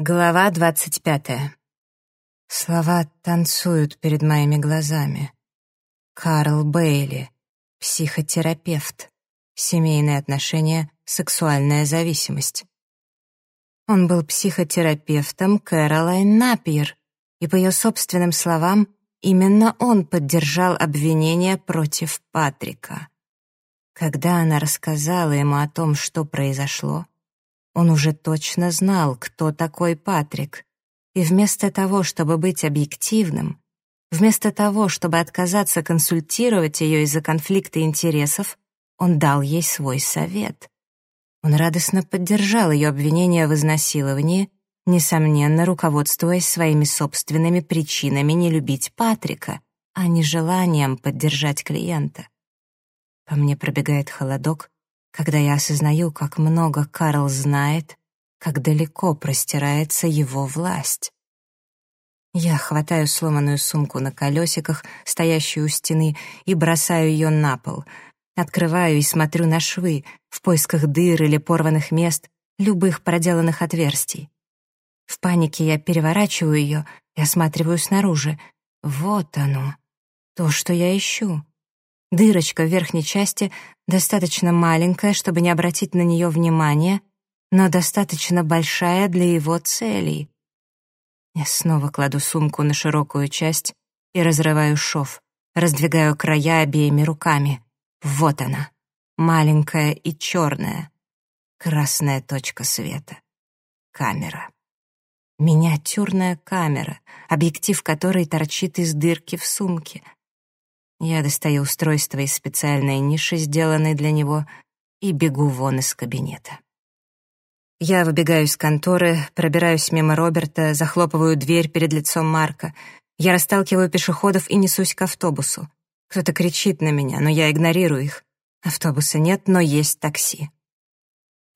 Глава двадцать пятая. Слова танцуют перед моими глазами. Карл Бейли, психотерапевт, семейные отношения, сексуальная зависимость. Он был психотерапевтом Кэролайн Напьер, и, по ее собственным словам, именно он поддержал обвинение против Патрика. Когда она рассказала ему о том, что произошло, он уже точно знал, кто такой Патрик, и вместо того, чтобы быть объективным, вместо того, чтобы отказаться консультировать ее из-за конфликта интересов, он дал ей свой совет. Он радостно поддержал ее обвинение в изнасиловании, несомненно, руководствуясь своими собственными причинами не любить Патрика, а не желанием поддержать клиента. По мне пробегает холодок, когда я осознаю, как много Карл знает, как далеко простирается его власть. Я хватаю сломанную сумку на колесиках, стоящую у стены, и бросаю ее на пол. Открываю и смотрю на швы, в поисках дыр или порванных мест, любых проделанных отверстий. В панике я переворачиваю ее и осматриваю снаружи. Вот оно, то, что я ищу. Дырочка в верхней части достаточно маленькая, чтобы не обратить на нее внимания, но достаточно большая для его целей. Я снова кладу сумку на широкую часть и разрываю шов, раздвигаю края обеими руками. Вот она, маленькая и черная. Красная точка света. Камера. Миниатюрная камера, объектив которой торчит из дырки в сумке — я достаю устройство из специальной ниши, сделанной для него, и бегу вон из кабинета. Я выбегаю из конторы, пробираюсь мимо Роберта, захлопываю дверь перед лицом Марка. Я расталкиваю пешеходов и несусь к автобусу. Кто-то кричит на меня, но я игнорирую их. Автобуса нет, но есть такси.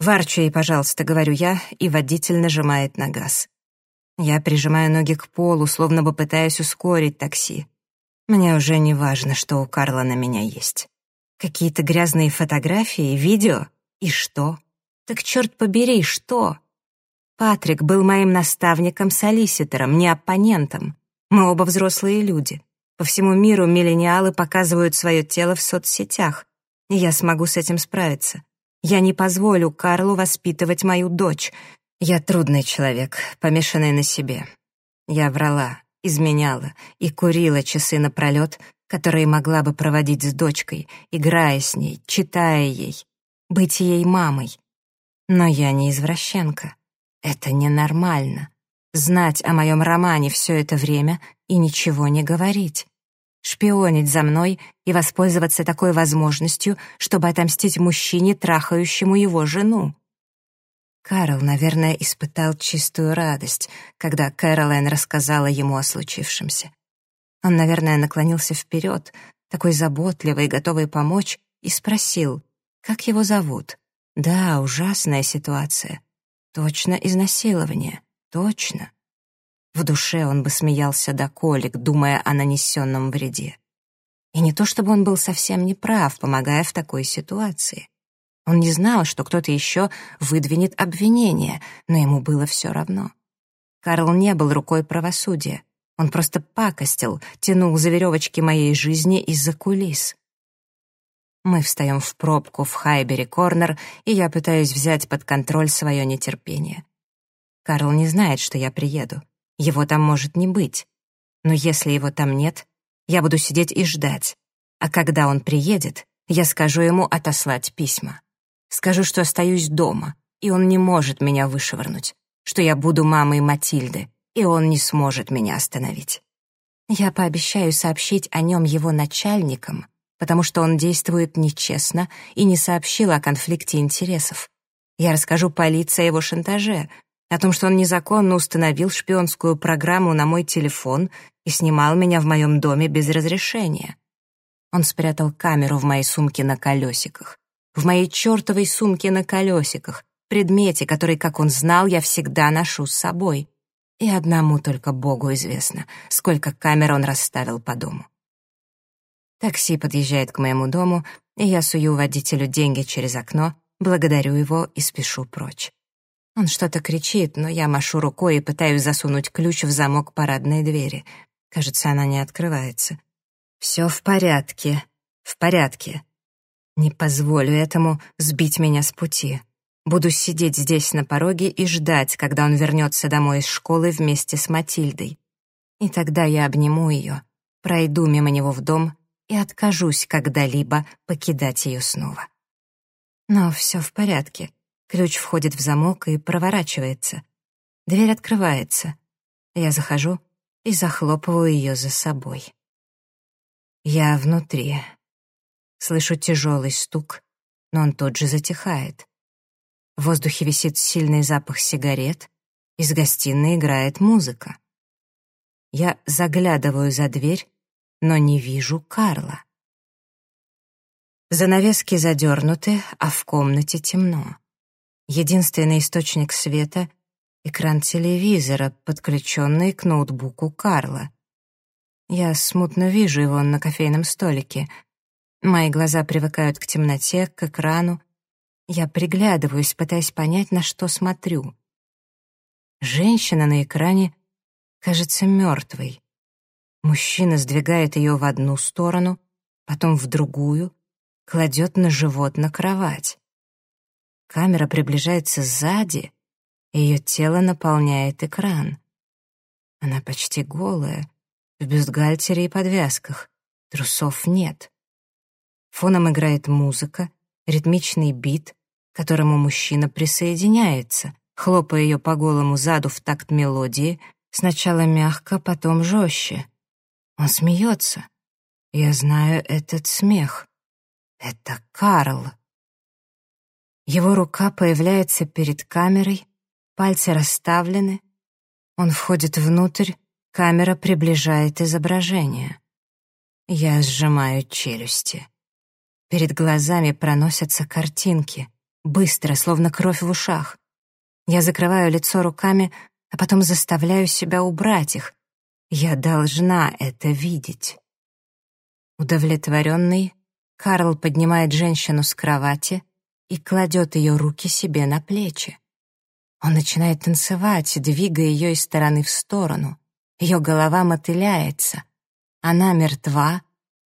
«В ей, пожалуйста», — говорю я, и водитель нажимает на газ. Я прижимаю ноги к полу, словно бы пытаясь ускорить такси. Мне уже не важно, что у Карла на меня есть. Какие-то грязные фотографии, видео? И что? Так черт побери, что? Патрик был моим наставником-солиситором, не оппонентом. Мы оба взрослые люди. По всему миру миллениалы показывают свое тело в соцсетях, и я смогу с этим справиться. Я не позволю Карлу воспитывать мою дочь. Я трудный человек, помешанный на себе. Я врала, изменяла и курила часы напролет, которые могла бы проводить с дочкой, играя с ней, читая ей, быть ей мамой. Но я не извращенка. Это ненормально. Знать о моем романе все это время и ничего не говорить. Шпионить за мной и воспользоваться такой возможностью, чтобы отомстить мужчине, трахающему его жену. Карл, наверное, испытал чистую радость, когда Кэролайн рассказала ему о случившемся. Он, наверное, наклонился вперед, такой заботливый готовый помочь, и спросил, как его зовут. Да, ужасная ситуация. Точно изнасилование. Точно. В душе он бы смеялся до колик, думая о нанесенном вреде. И не то чтобы он был совсем неправ, помогая в такой ситуации. Он не знал, что кто-то еще выдвинет обвинение, но ему было все равно. Карл не был рукой правосудия. Он просто пакостил, тянул за веревочки моей жизни из-за кулис. Мы встаем в пробку в Хайбери-Корнер, и я пытаюсь взять под контроль свое нетерпение. Карл не знает, что я приеду. Его там может не быть. Но если его там нет, я буду сидеть и ждать. А когда он приедет, я скажу ему отослать письма. Скажу, что остаюсь дома, и он не может меня вышвырнуть, что я буду мамой Матильды, и он не сможет меня остановить. Я пообещаю сообщить о нем его начальникам, потому что он действует нечестно и не сообщил о конфликте интересов. Я расскажу полиции о его шантаже, о том, что он незаконно установил шпионскую программу на мой телефон и снимал меня в моем доме без разрешения. Он спрятал камеру в моей сумке на колесиках в моей чертовой сумке на колесиках, предмете, который, как он знал, я всегда ношу с собой. И одному только Богу известно, сколько камер он расставил по дому. Такси подъезжает к моему дому, и я сую водителю деньги через окно, благодарю его и спешу прочь. Он что-то кричит, но я машу рукой и пытаюсь засунуть ключ в замок парадной двери. Кажется, она не открывается. Все в порядке, в порядке. Не позволю этому сбить меня с пути. Буду сидеть здесь на пороге и ждать, когда он вернется домой из школы вместе с Матильдой. И тогда я обниму ее, пройду мимо него в дом и откажусь когда-либо покидать ее снова. Но все в порядке. Ключ входит в замок и проворачивается. Дверь открывается. Я захожу и захлопываю ее за собой. Я внутри. Слышу тяжелый стук, но он тут же затихает. В воздухе висит сильный запах сигарет, из гостиной играет музыка. Я заглядываю за дверь, но не вижу Карла. Занавески задернуты, а в комнате темно. Единственный источник света — экран телевизора, подключенный к ноутбуку Карла. Я смутно вижу его на кофейном столике — Мои глаза привыкают к темноте, к экрану. Я приглядываюсь, пытаясь понять, на что смотрю. Женщина на экране кажется мертвой. Мужчина сдвигает ее в одну сторону, потом в другую, кладет на живот на кровать. Камера приближается сзади, и ее тело наполняет экран. Она почти голая, в бюстгальтере и подвязках, трусов нет. Фоном играет музыка, ритмичный бит, к которому мужчина присоединяется, хлопая ее по голому заду в такт мелодии, сначала мягко, потом жестче. Он смеется. Я знаю этот смех. Это Карл. Его рука появляется перед камерой, пальцы расставлены. Он входит внутрь, камера приближает изображение. Я сжимаю челюсти. Перед глазами проносятся картинки, быстро, словно кровь в ушах. Я закрываю лицо руками, а потом заставляю себя убрать их. Я должна это видеть. Удовлетворенный, Карл поднимает женщину с кровати и кладет ее руки себе на плечи. Он начинает танцевать, двигая ее из стороны в сторону. Ее голова мотыляется. Она мертва,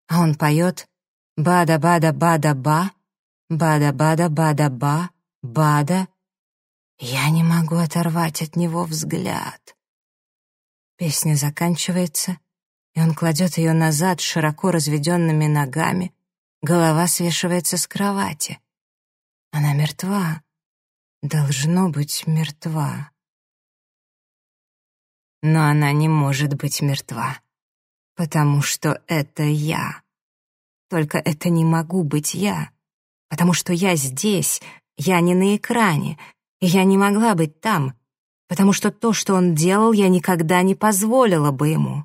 а он поет Бада-бада-бада-ба, бада-бада-бада-ба, бада. Я не могу оторвать от него взгляд. Песня заканчивается, и он кладет ее назад широко разведенными ногами, голова свешивается с кровати. Она мертва. Должно быть мертва. Но она не может быть мертва, потому что это я. Только это не могу быть я, потому что я здесь, я не на экране, и я не могла быть там, потому что то, что он делал, я никогда не позволила бы ему.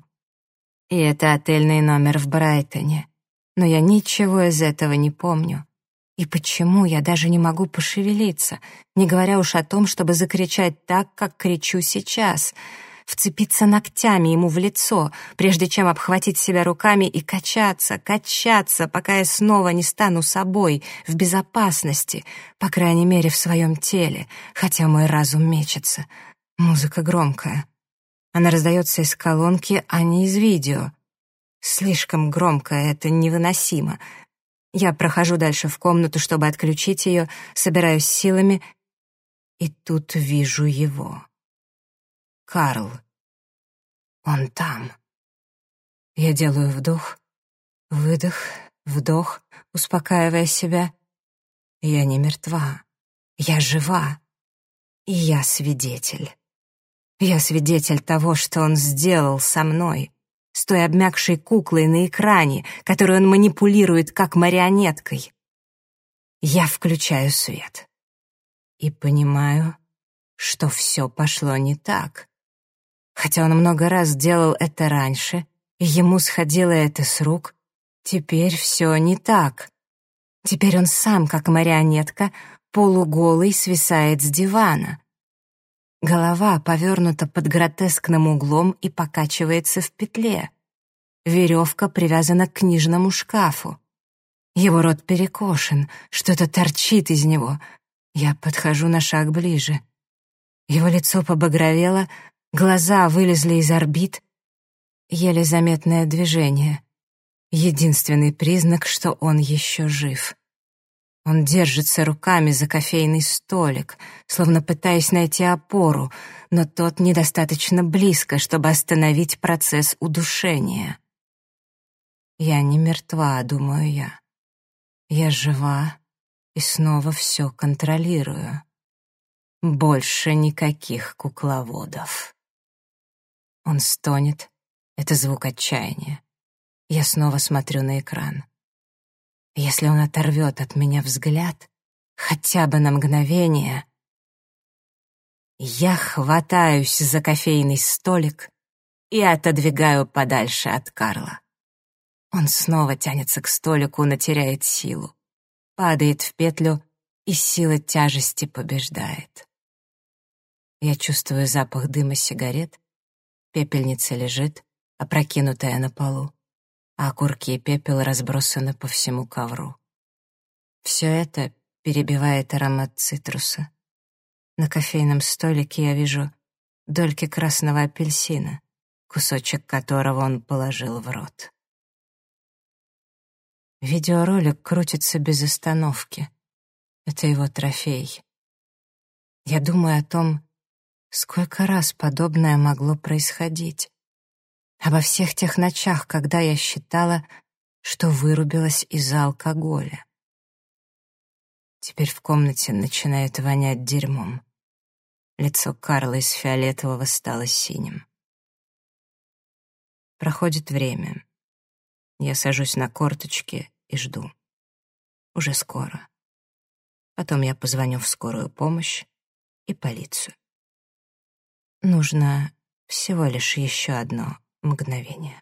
И это отельный номер в Брайтоне. Но я ничего из этого не помню. И почему я даже не могу пошевелиться, не говоря уж о том, чтобы закричать так, как кричу сейчас — вцепиться ногтями ему в лицо, прежде чем обхватить себя руками и качаться, качаться, пока я снова не стану собой, в безопасности, по крайней мере, в своем теле, хотя мой разум мечется. Музыка громкая. Она раздается из колонки, а не из видео. Слишком громко, это невыносимо. Я прохожу дальше в комнату, чтобы отключить ее, собираюсь силами, и тут вижу его. Карл. Он там. Я делаю вдох, выдох, вдох, успокаивая себя. Я не мертва. Я жива. И я свидетель. Я свидетель того, что он сделал со мной, с той обмякшей куклой на экране, которую он манипулирует как марионеткой. Я включаю свет и понимаю, что все пошло не так. Хотя он много раз делал это раньше, и ему сходило это с рук, теперь все не так. Теперь он сам, как марионетка, полуголый свисает с дивана. Голова повернута под гротескным углом и покачивается в петле. Веревка привязана к книжному шкафу. Его рот перекошен, что-то торчит из него. Я подхожу на шаг ближе. Его лицо побагровело, глаза вылезли из орбит. Еле заметное движение. Единственный признак, что он еще жив. Он держится руками за кофейный столик, словно пытаясь найти опору, но тот недостаточно близко, чтобы остановить процесс удушения. Я не мертва, думаю я. Я жива и снова все контролирую. Больше никаких кукловодов. Он стонет. Это звук отчаяния. Я снова смотрю на экран. Если он оторвет от меня взгляд, хотя бы на мгновение, я хватаюсь за кофейный столик и отодвигаю подальше от Карла. Он снова тянется к столику, но теряет силу. Падает в петлю, и сила тяжести побеждает. Я чувствую запах дыма сигарет. Пепельница лежит, опрокинутая на полу а окурки и пепел разбросаны по всему ковру. Все это перебивает аромат цитруса. На кофейном столике я вижу дольки красного апельсина, кусочек которого он положил в рот. Видеоролик крутится без остановки. Это его трофей. Я думаю о том, сколько раз подобное могло происходить обо всех тех ночах, когда я считала, что вырубилась из-за алкоголя. Теперь в комнате начинает вонять дерьмом. Лицо Карла из фиолетового стало синим. Проходит время. Я сажусь на корточки и жду. Уже скоро. Потом я позвоню в скорую помощь и полицию. Нужно всего лишь еще одно мгновение.